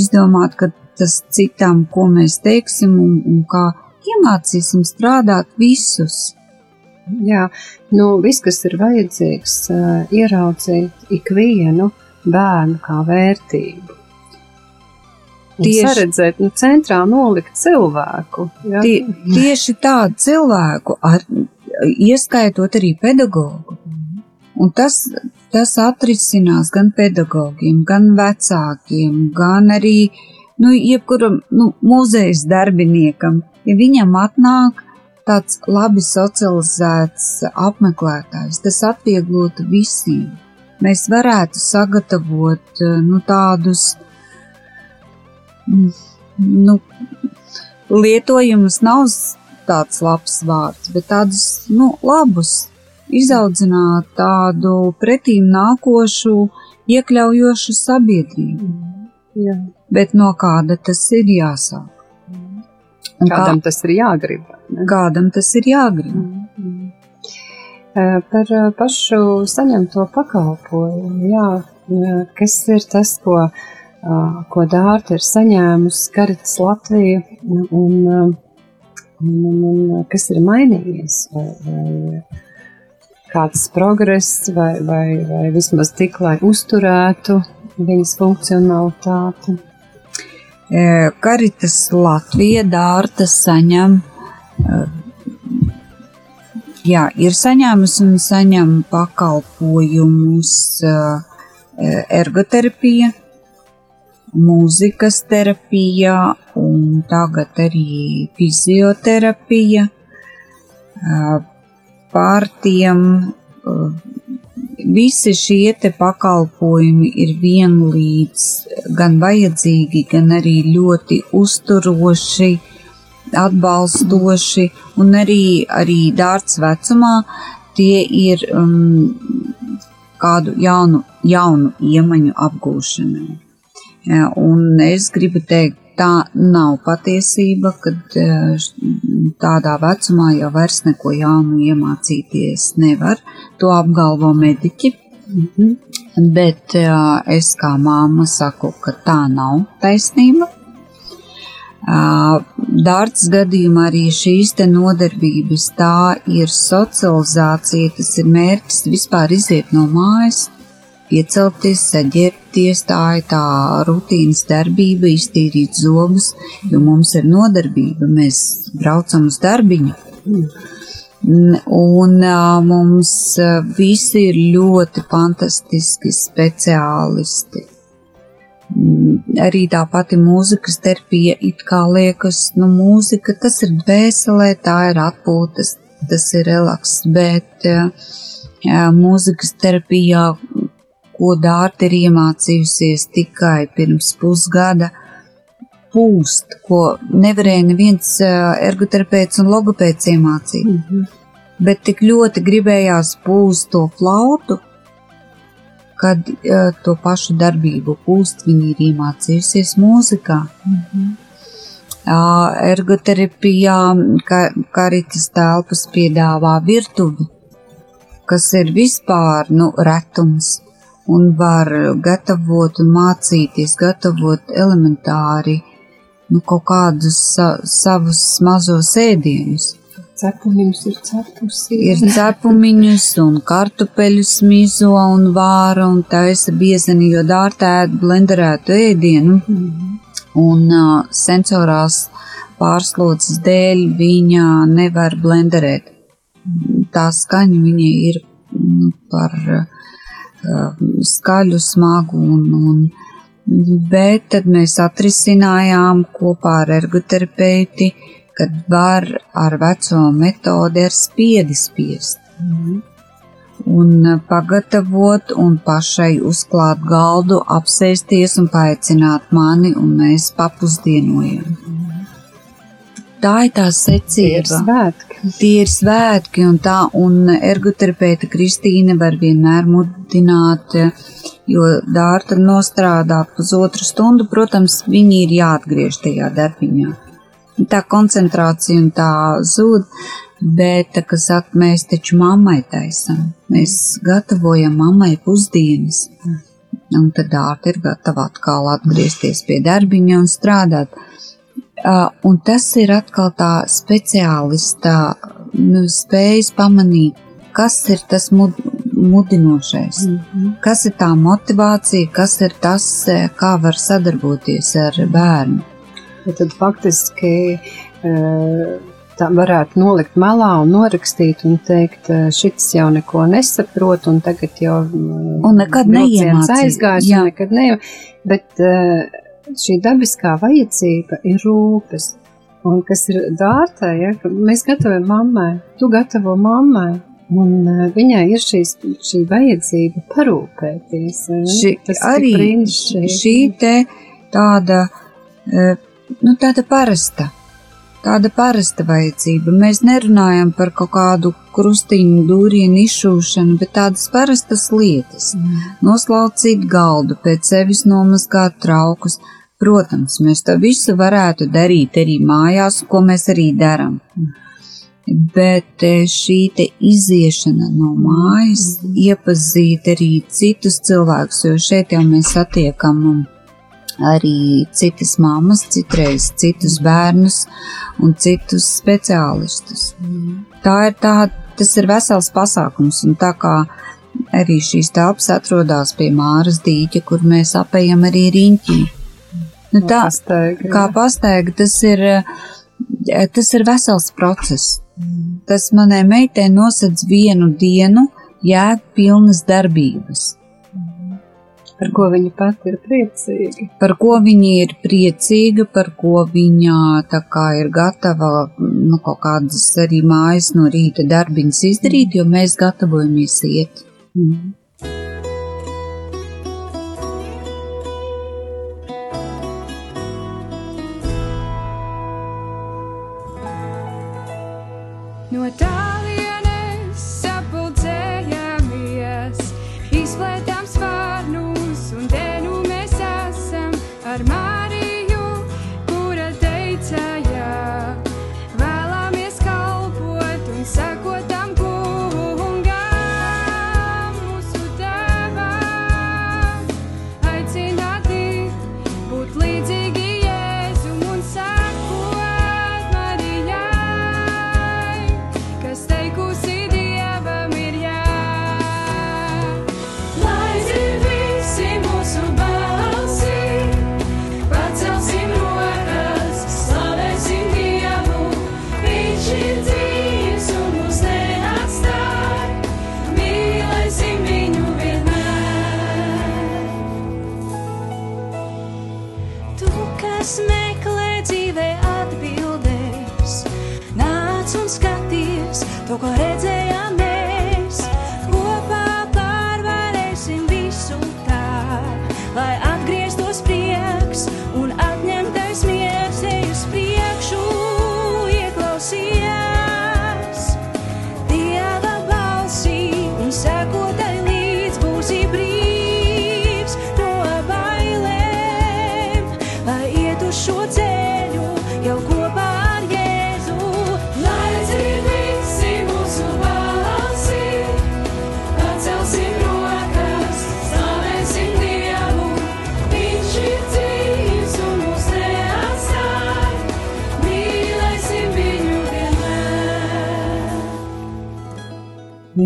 izdomāt, ka tas citam, ko mēs teiksim un, un kā iemācīsim strādāt visus. Jā, nu, viss, kas ir vajadzīgs, uh, ieraudzīt ikvienu bērnu kā vērtību. Tieši redzēt, nu, centrā nolikt cilvēku. Jā. Tie, tieši tādu cilvēku, ar, ieskaitot arī pedagogu. Un tas, tas atrisinās gan pedagogiem, gan vecākiem, gan arī nu, jebkuram nu, muzejas darbiniekam, viņam atnāk tāds labi socializēts apmeklētājs, tas atvieglotu visiem. Mēs varētu sagatavot nu, tādus nu, lietojumus, nav tāds labs vārds, bet tādus nu, labus, izaudzināt tādu pretīm nākošu, iekļaujošu sabiedrību. Jā. Bet no kāda tas ir jāsāk? Kādam kā, tas ir jāgrib? Ne? Kādam tas ir jāgrib? Mm, mm. Par pašu saņemto pakalpojumu, jā, kas ir tas, ko, ko Dārta ir saņēmusi Karitas Latviju un, un, un, un kas ir mainījies? Vai, vai, kāds progress, vai, vai, vai vismaz tik, lai uzturētu viņas funkcionalitāti. Karitas Latvija dārta saņem, jā, ir saņēmusi un saņem pakalpojumus ergoterapija, mūzikas terapija un tagad arī fizioterapija. Pār tiem visi šie te pakalpojumi ir vienlīdz gan vajadzīgi, gan arī ļoti uzturoši, atbalstoši, un arī, arī dārts vecumā tie ir um, kādu jaunu, jaunu iemaņu apgūšanai. Ja, un es gribu teikt, tā nav patiesība, kad eh, tādā vecumā jau vairs neko jaunu iemācīties nevar. To apgalvo mediķi. Mm -hmm. Bet eh, es kā māma saku, ka tā nav taisnība. Dārts gadījumā arī šīs te nodarbības tā ir socializācija, tas ir mērķis vispār iziet no mājas, piecelties, saģērbties, tā ir tā rutīnas darbība, iztīrīt zobus, jo mums ir nodarbība, mēs braucam uz darbiņu. Un mums visi ir ļoti fantastiski speciālisti. Arī tā pati mūzikas terapija it kā liekas, nu mūzika tas ir dvēselē, tā ir atpūtas, tas ir relaks, bet uh, mūzikas terapijā ko Dārta ir iemācījusies tikai pirms pusgada, pūst, ko nevarēja neviens ergoterapeits un logopēds iemācīt. Mm -hmm. Bet tik ļoti gribējās pūst to flautu, kad uh, to pašu darbību pūst viņa ir iemācījusies mūzikā. Mm -hmm. Uh, ergoterapijā ka, karitas telpas piedāvā virtuvi, kas ir vispār nu, retums un var gatavot un mācīties, gatavot elementāri nu, kaut kādus sa savus mazos ēdienus. Cepumiņus ir cepusi. Ir cepumiņus un kartupeļus mizo un vāra un taisa biezeni, jo dārtā ēd blenderētu ēdienu. Mm -hmm. Un uh, sensorās pārslodzes dēļ viņa nevar blenderēt. Tā skaņa viņai ir nu, par uh, skaļu, smagu. Un, un, bet tad mēs atrisinājām kopā ar ergoterapeiti, kad var ar veco metodi ar spiedi spiest. Mm. Un uh, pagatavot un pašai uzklāt galdu, apsēsties un paaicināt mani, un mēs papusdienojam. Mm. Tā ir tā secība. Tie ir svētki. Tie ir svētki, un tā, un ergoterapeita Kristīne var vienmēr mudināt, jo dārta nostrādā pusotru stundu, protams, viņi ir jāatgriež tajā darbiņā. Tā koncentrācija un tā zūd, bet, kas saka, mēs taču mammai taisam, mēs gatavojam mammai pusdienas. Un tad dārta ir gatava atkal atgriezties pie darbiņa un strādāt. Uh, un tas ir atkal tā speciālista nu, spējas pamanīt, kas ir tas mud, mudinošais, mm -hmm. kas ir tā motivācija, kas ir tas, kā var sadarboties ar bērnu. Ja tad faktiski tā varētu nolikt malā un norakstīt un teikt, šis jau neko nesaprot, un tagad jau un nekad neiemācījās aizgājis, un nekad ne, bet šī dabiskā vajadzība ir rūpes. Un kas ir dārta, ja, ka mēs gatavojam mammai, tu gatavo mammai, un uh, viņai ir šīs, šī vajadzība parūpēties. Ši, arī šī te tāda, uh, nu tāda parasta tāda parasta vajadzība. Mēs nerunājam par kaut kādu krustiņu, dūrienu izšūšanu, bet tādas parastas lietas. Mm. Noslaucīt galdu, pēc sevis nomazgāt traukus. Protams, mēs to visu varētu darīt arī mājās, ko mēs arī darām. Bet e, šī iziešana no mājas, iepazīt arī citus cilvēkus, jo šeit jau mēs satiekam arī citas mammas, citreiz citus bērnus un citus speciālistus. Tā ir tā, tas ir vesels pasākums, un tā kā arī šīs telpas atrodas pie Māras dīķa, kur mēs apējam arī riņķi. Nu, tā, pastaiga, kā pastaiga, tas ir, tas ir vesels process. Mm. Tas manai meitai nosedz vienu dienu jēgpilnas darbības. Par ko viņa pati ir priecīga? Par ko viņa ir priecīga, par ko viņa kā ir gatava nu, kaut kādas arī mājas no rīta darbiņas izdarīt, jo mēs gatavojamies iet. Mm. Skaties to, ko redzējām mēs.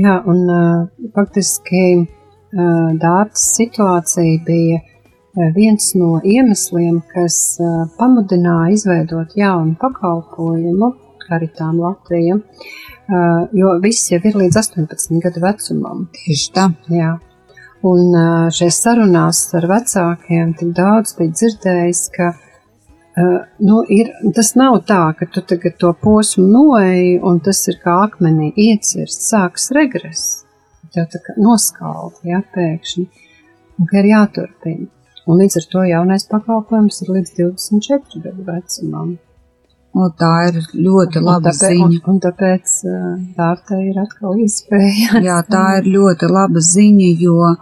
Jā, un faktiski dārtas situācija bija viens no iemesliem, kas pamudināja izveidot jaunu pakalpojumu karitām Latvijā, uh, jo viss jau ir līdz 18 gadu vecumam. Tieši tā. Jā. Un šajās sarunās ar vecākiem tik daudz bija dzirdējis, ka uh, nu, ir, tas nav tā, ka tu tagad to posmu noeji un tas ir kā akmenī iecirst, sāks regress. Tev tā kā noskaldi, jā, pēkšņi. Un ka ir jāturpina. Un līdz ar to jaunais pakalpojums ir līdz 24 gadu vecumam. O, tā ir ļoti Un laba tāpēc, ziņa. Un, un tāpēc uh, dārtai ir atkal iespēja. Jā, tā ir ļoti laba ziņa, jo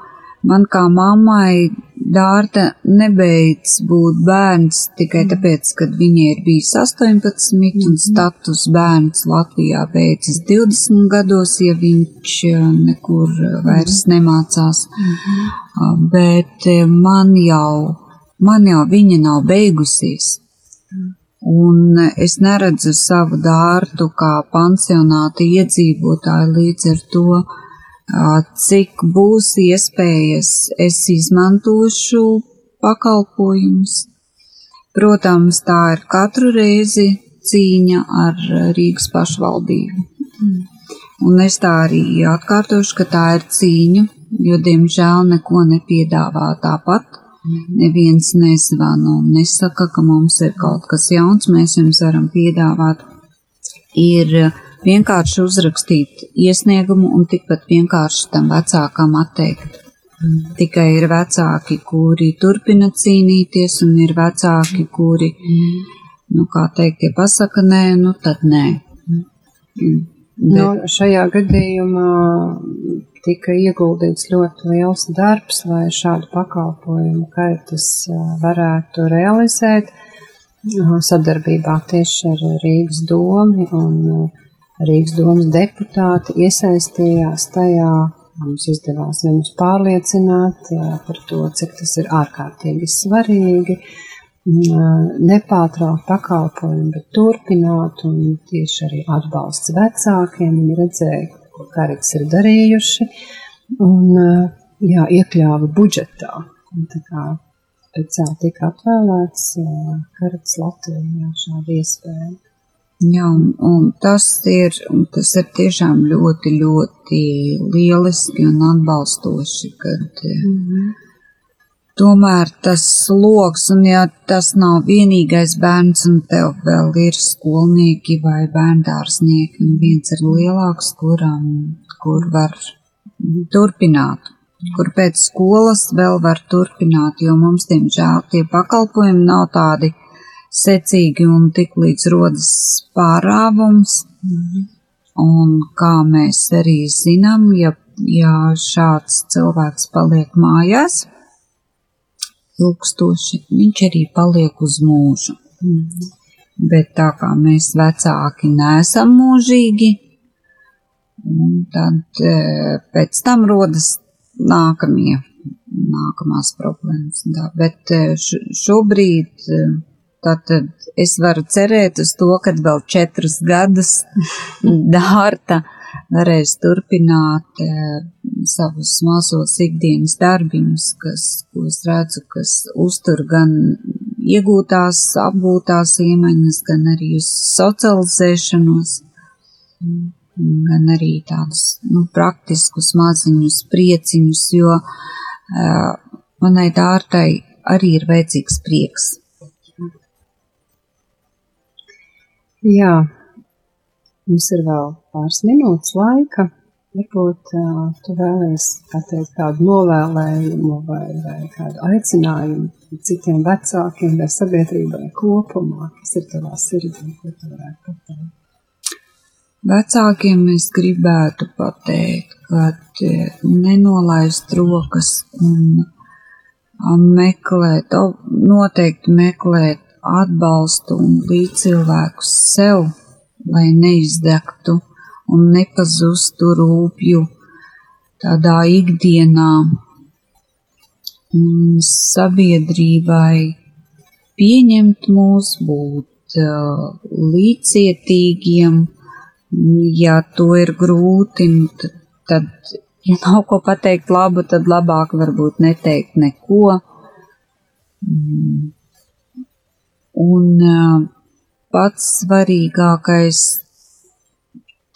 man kā mammai Dārta nebeidz būt bērns tikai tāpēc, ka viņai ir bijis 18 un status bērns Latvijā beidzas 20 gados, ja viņš eh, nekur eh, vairs nemācās. Ah, Bet eh, man jau, man jau viņa nav beigusies. Un es neredzu savu dārtu kā pansionāta iedzīvotāju līdz ar to, ā, cik būs iespējas, es izmantošu pakalpojumus. Protams, tā ir katru reizi cīņa ar Rīgas pašvaldību. Un es tā arī atkārtošu, ka tā ir cīņa, jo, diemžēl, neko nepiedāvā tāpat Neviens nezvana un nesaka, ka mums ir kaut kas jauns, mēs jums varam piedāvāt. Ir vienkārši uzrakstīt iesniegumu un tikpat vienkārši tam vecākam atteikt. Mm. Tikai ir vecāki, kuri turpina cīnīties, un ir vecāki, kuri, mm. nu, kā teikt, ja pasaka nē, nu tad nē. Mm. Bet... Nu, šajā gadījumā tika ieguldīts ļoti liels darbs, lai šādu pakalpojumu kaitas varētu realizēt sadarbībā tieši ar Rīgas domu un Rīgas domas deputāti iesaistījās tajā. Mums izdevās viņus pārliecināt par to, cik tas ir ārkārtīgi svarīgi nepārtraukt pakalpojumu, bet turpināt un tieši arī atbalsts vecākiem. Viņi redzēja, ko karits ir darījuši un jā, iekļāva budžetā. Un tā kā speciāli tika atvēlēts karits Latvijā šāda iespēja. Jā, un, un tas ir, un tas ir tiešām ļoti, ļoti lieliski un atbalstoši, kad mm -hmm. tomēr tas sloks, un ja tas nav vienīgais bērns, un tev vēl ir skolnieki vai bērndārsnieki, un viens ir lielāks, kuram, kur var turpināt, kur pēc skolas vēl var turpināt, jo mums, diemžēl, tie pakalpojumi nav tādi secīgi un tik līdz rodas pārāvums. Mm. Un kā mēs arī zinām, ja, ja šāds cilvēks paliek mājās, ilgstoši, viņš arī paliek uz mūžu. Mm. Bet tā kā mēs vecāki nesam mūžīgi, tad e, pēc tam rodas nākamie, nākamās problēmas. Tā. Bet e, šobrīd e, Tātad es varu cerēt uz to, ka vēl četrus gadus dārta varēs turpināt e, savus mazos ikdienas darbiņus, kas, ko es redzu, kas uztur gan iegūtās, apgūtās iemaņas, gan arī uz socializēšanos, gan arī tādus nu, praktiskus maziņus prieciņus, jo uh, manai dārtai arī ir vajadzīgs prieks Jā, mums ir vēl pāris minūtes laika. Varbūt uh, tu vēlies pateikt kādu novēlējumu vai, vai kādu aicinājumu citiem vecākiem vai sabiedrībai kopumā, kas ir tavā sirdī, ko tu varētu pateikt. Vecākiem es gribētu pateikt, ka nenolaist rokas un meklēt, noteikti meklēt atbalstu un līdzcilvēkus sev, lai neizdegtu un nepazustu rūpju tādā ikdienā. Un sabiedrībai pieņemt mūs, būt uh, līdzcietīgiem, ja to ir grūti, nu, tad, ja nav ko pateikt labu, tad labāk varbūt neteikt neko. Un pats svarīgākais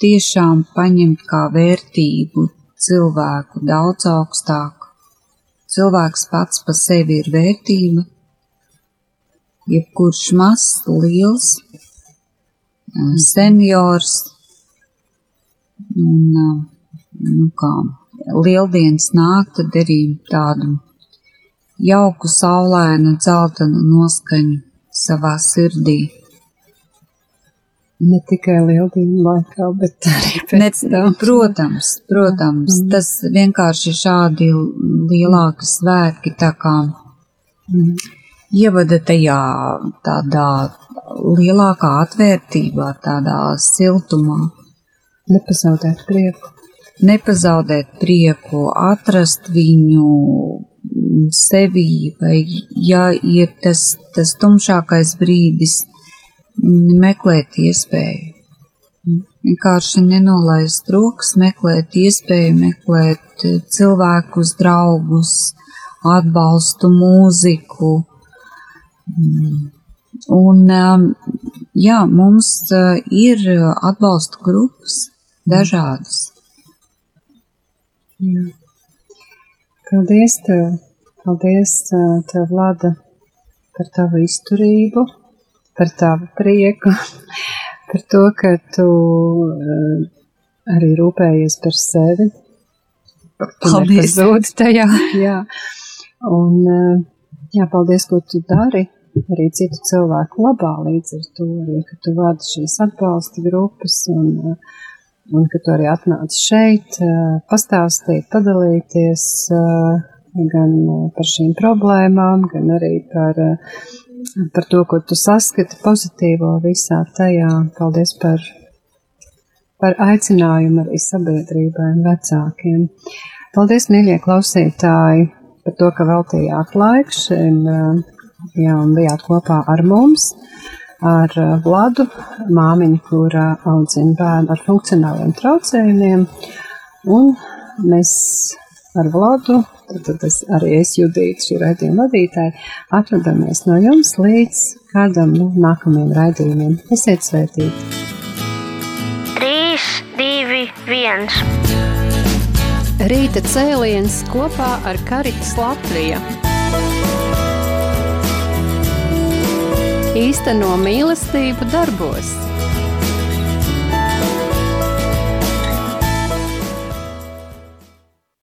tiešām paņemt kā vērtību cilvēku daudz augstāk. Cilvēks pats pa sevi ir vērtība, jebkurš mazs, liels, seniors, un, nu kā, lieldienas nāk, tad arī tādu jauku, saulēnu, dzeltenu noskaņu savā sirdī. Ne tikai lieldienu laikā, bet arī pēc ne, tam. Protams, protams, mm. tas vienkārši šādi lielāki svētki tā kā mm. ievada tajā tādā lielākā atvērtībā, tādā siltumā. Nepazaudēt prieku. Nepazaudēt prieku, atrast viņu sevī, vai ja ir tas, tas tumšākais brīdis, meklēt iespēju. Vienkārši nenolaist rokas, meklēt iespēju, meklēt cilvēkus, draugus, atbalstu, mūziku. Un, jā, mums ir atbalstu grupas dažādas. Jā. Paldies tev Paldies, tev, Lada, par tavu izturību, par tavu prieku, par to, ka tu arī rūpējies par sevi. Paldies! Zūd tajā, jā. Un, jā, paldies, ko tu dari arī citu cilvēku labā līdz ar to, arī, ka tu vadi šīs atbalsta grupas un, un ka tu arī atnāc šeit pastāstīt, padalīties gan uh, par šīm problēmām, gan arī par, uh, par to, ko tu saskati pozitīvo visā tajā. Paldies par, par aicinājumu arī sabiedrībai un vecākiem. Paldies, mīļie klausītāji, par to, ka veltījāt laiku šim, uh, jā, un bijāt kopā ar mums ar Vladu, māmiņu, kura audzina bērnu ar funkcionāliem traucējumiem. Un mēs ar Vladu tad es arī es judītu šī raidījuma vadītāja, atvadamies no jums līdz kādam nu, nākamajiem raidījumiem. Esiet svētīti! 3, 2, 1. Rīta cēliens kopā ar Karitas Latviju. Īsteno mīlestību darbos.